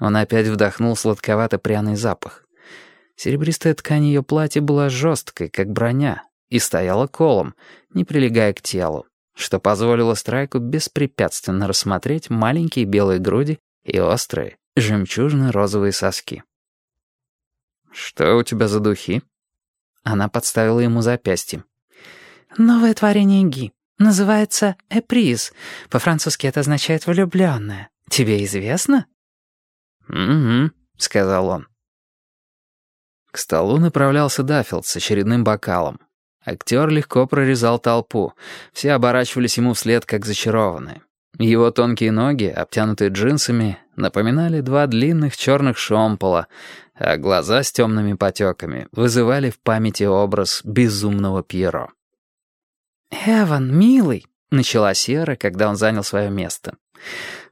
Он опять вдохнул сладковато-пряный запах. Серебристая ткань ее платья была жесткой, как броня, и стояла колом, не прилегая к телу, что позволило Страйку беспрепятственно рассмотреть маленькие белые груди и острые, жемчужно-розовые соски. «Что у тебя за духи?» Она подставила ему запястье. «Новое творение Ги. Называется «Эприз». По-французски это означает «влюбленная». Тебе известно?» «Угу», — сказал он. К столу направлялся Даффилд с очередным бокалом. Актер легко прорезал толпу. Все оборачивались ему вслед, как зачарованные. Его тонкие ноги, обтянутые джинсами, напоминали два длинных черных шомпола, а глаза с темными потеками вызывали в памяти образ безумного Пьеро. «Эван, милый», — начала Сера, когда он занял свое место.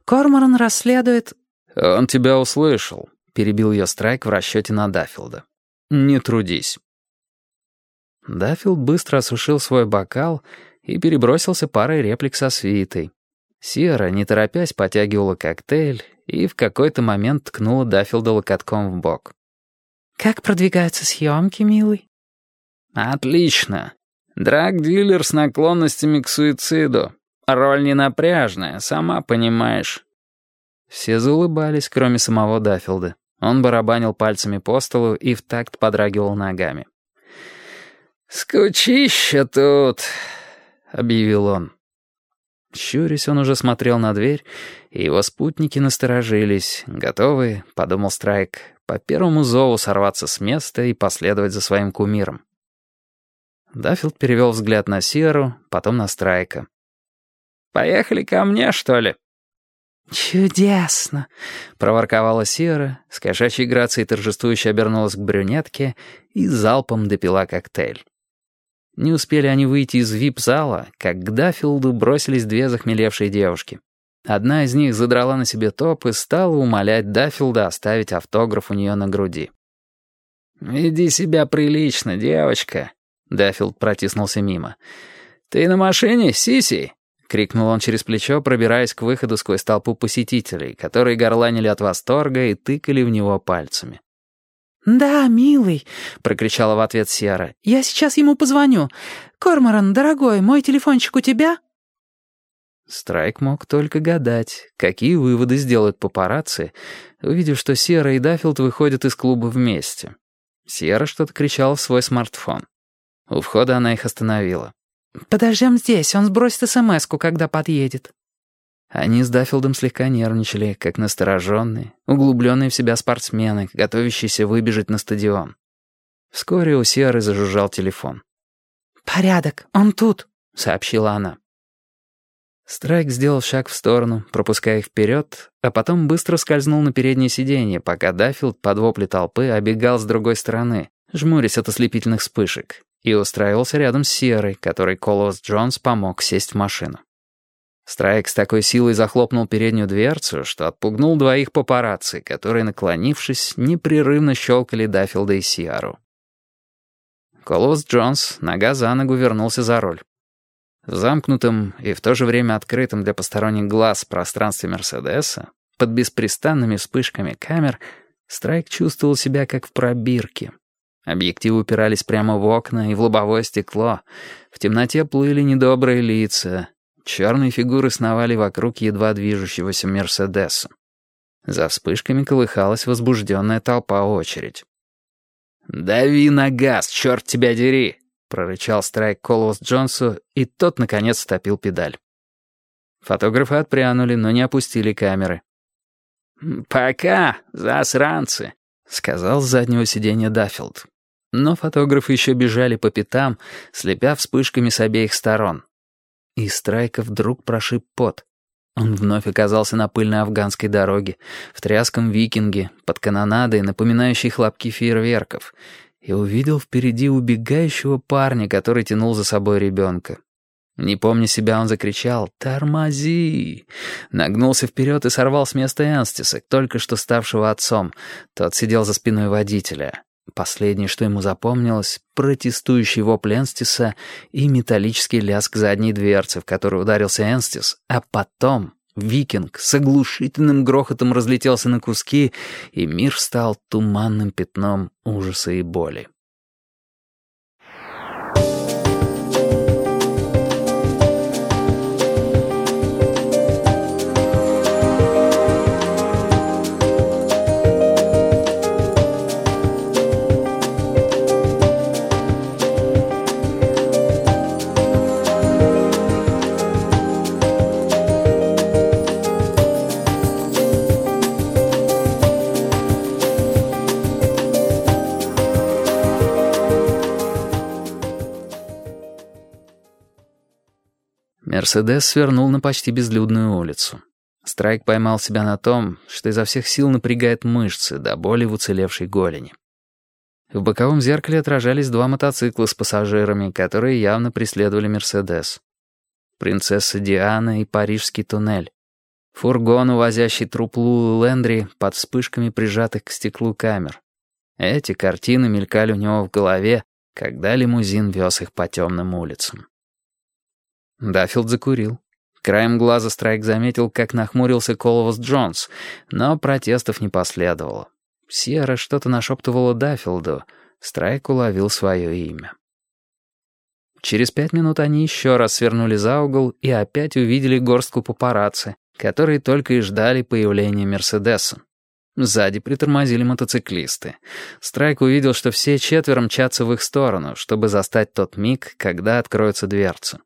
«Корморан расследует...» «Он тебя услышал», — перебил ее Страйк в расчете на Даффилда. «Не трудись». Даффилд быстро осушил свой бокал и перебросился парой реплик со свитой. Сера, не торопясь, потягивала коктейль и в какой-то момент ткнула Даффилда локотком в бок. «Как продвигаются съемки, милый?» «Отлично. Драг-дилер с наклонностями к суициду. Роль не напряжная, сама понимаешь». Все заулыбались, кроме самого Даффилда. Он барабанил пальцами по столу и в такт подрагивал ногами. «Скучище тут», — объявил он. Щурясь, он уже смотрел на дверь, и его спутники насторожились, готовые, — подумал Страйк, — по первому зову сорваться с места и последовать за своим кумиром. Даффилд перевел взгляд на Сиеру, потом на Страйка. «Поехали ко мне, что ли?» «Чудесно!» — проворковала Сиера, с кошачьей грацией торжествующе обернулась к брюнетке и залпом допила коктейль. Не успели они выйти из вип-зала, как к Даффилду бросились две захмелевшие девушки. Одна из них задрала на себе топ и стала умолять Даффилда оставить автограф у нее на груди. «Веди себя прилично, девочка», — Даффилд протиснулся мимо. «Ты на машине, Сиси?» — крикнул он через плечо, пробираясь к выходу сквозь толпу посетителей, которые горланили от восторга и тыкали в него пальцами. «Да, милый», — прокричала в ответ Сера. «Я сейчас ему позвоню. Корморан, дорогой, мой телефончик у тебя?» Страйк мог только гадать, какие выводы сделают папарацци, увидев, что Сера и Даффилд выходят из клуба вместе. Сера что-то кричала в свой смартфон. У входа она их остановила. «Подождем здесь, он сбросит смс-ку, когда подъедет». Они с Даффилдом слегка нервничали, как настороженные, углубленные в себя спортсмены, готовящиеся выбежать на стадион. Вскоре у Сиары зажужжал телефон. «Порядок, он тут», — сообщила она. Страйк сделал шаг в сторону, пропуская их вперед, а потом быстро скользнул на переднее сиденье, пока Даффилд под вопли толпы обегал с другой стороны, жмурясь от ослепительных вспышек, и устраивался рядом с Сиерой, которой Колос Джонс помог сесть в машину. Страйк с такой силой захлопнул переднюю дверцу, что отпугнул двоих папарацци, которые, наклонившись, непрерывно щелкали Даффилда и Сиару. Колос Джонс нога за ногу вернулся за руль. В замкнутом и в то же время открытом для посторонних глаз пространстве Мерседеса, под беспрестанными вспышками камер, Страйк чувствовал себя как в пробирке. Объективы упирались прямо в окна и в лобовое стекло. В темноте плыли недобрые лица, Черные фигуры сновали вокруг едва движущегося Мерседеса. За вспышками колыхалась возбужденная толпа очередь. «Дави на газ, черт тебя дери!» — прорычал Страйк Колос Джонсу, и тот, наконец, стопил педаль. Фотографы отпрянули, но не опустили камеры. «Пока, засранцы», — сказал с заднего сиденья Даффилд. Но фотографы еще бежали по пятам, слепя вспышками с обеих сторон. И Страйка вдруг прошиб пот. Он вновь оказался на пыльной афганской дороге, в тряском викинге, под канонадой, напоминающей хлопки фейерверков, и увидел впереди убегающего парня, который тянул за собой ребенка. Не помня себя, он закричал «Тормози!», нагнулся вперед и сорвал с места Энстиса, только что ставшего отцом. Тот сидел за спиной водителя. Последнее, что ему запомнилось, протестующий вопль Энстиса и металлический лязг задней дверцы, в которую ударился Энстис, а потом Викинг с оглушительным грохотом разлетелся на куски, и мир стал туманным пятном ужаса и боли. Мерседес свернул на почти безлюдную улицу. Страйк поймал себя на том, что изо всех сил напрягает мышцы до боли в уцелевшей голени. В боковом зеркале отражались два мотоцикла с пассажирами, которые явно преследовали «Мерседес». Принцесса Диана и Парижский туннель. Фургон, увозящий труп Лулы Лендри под вспышками прижатых к стеклу камер. Эти картины мелькали у него в голове, когда лимузин вез их по темным улицам. Даффилд закурил. Краем глаза Страйк заметил, как нахмурился Коловас Джонс, но протестов не последовало. Сьерра что-то нашептывала Даффилду. Страйк уловил свое имя. Через пять минут они еще раз свернули за угол и опять увидели горстку папарацци, которые только и ждали появления Мерседеса. Сзади притормозили мотоциклисты. Страйк увидел, что все четверо мчатся в их сторону, чтобы застать тот миг, когда откроется дверца.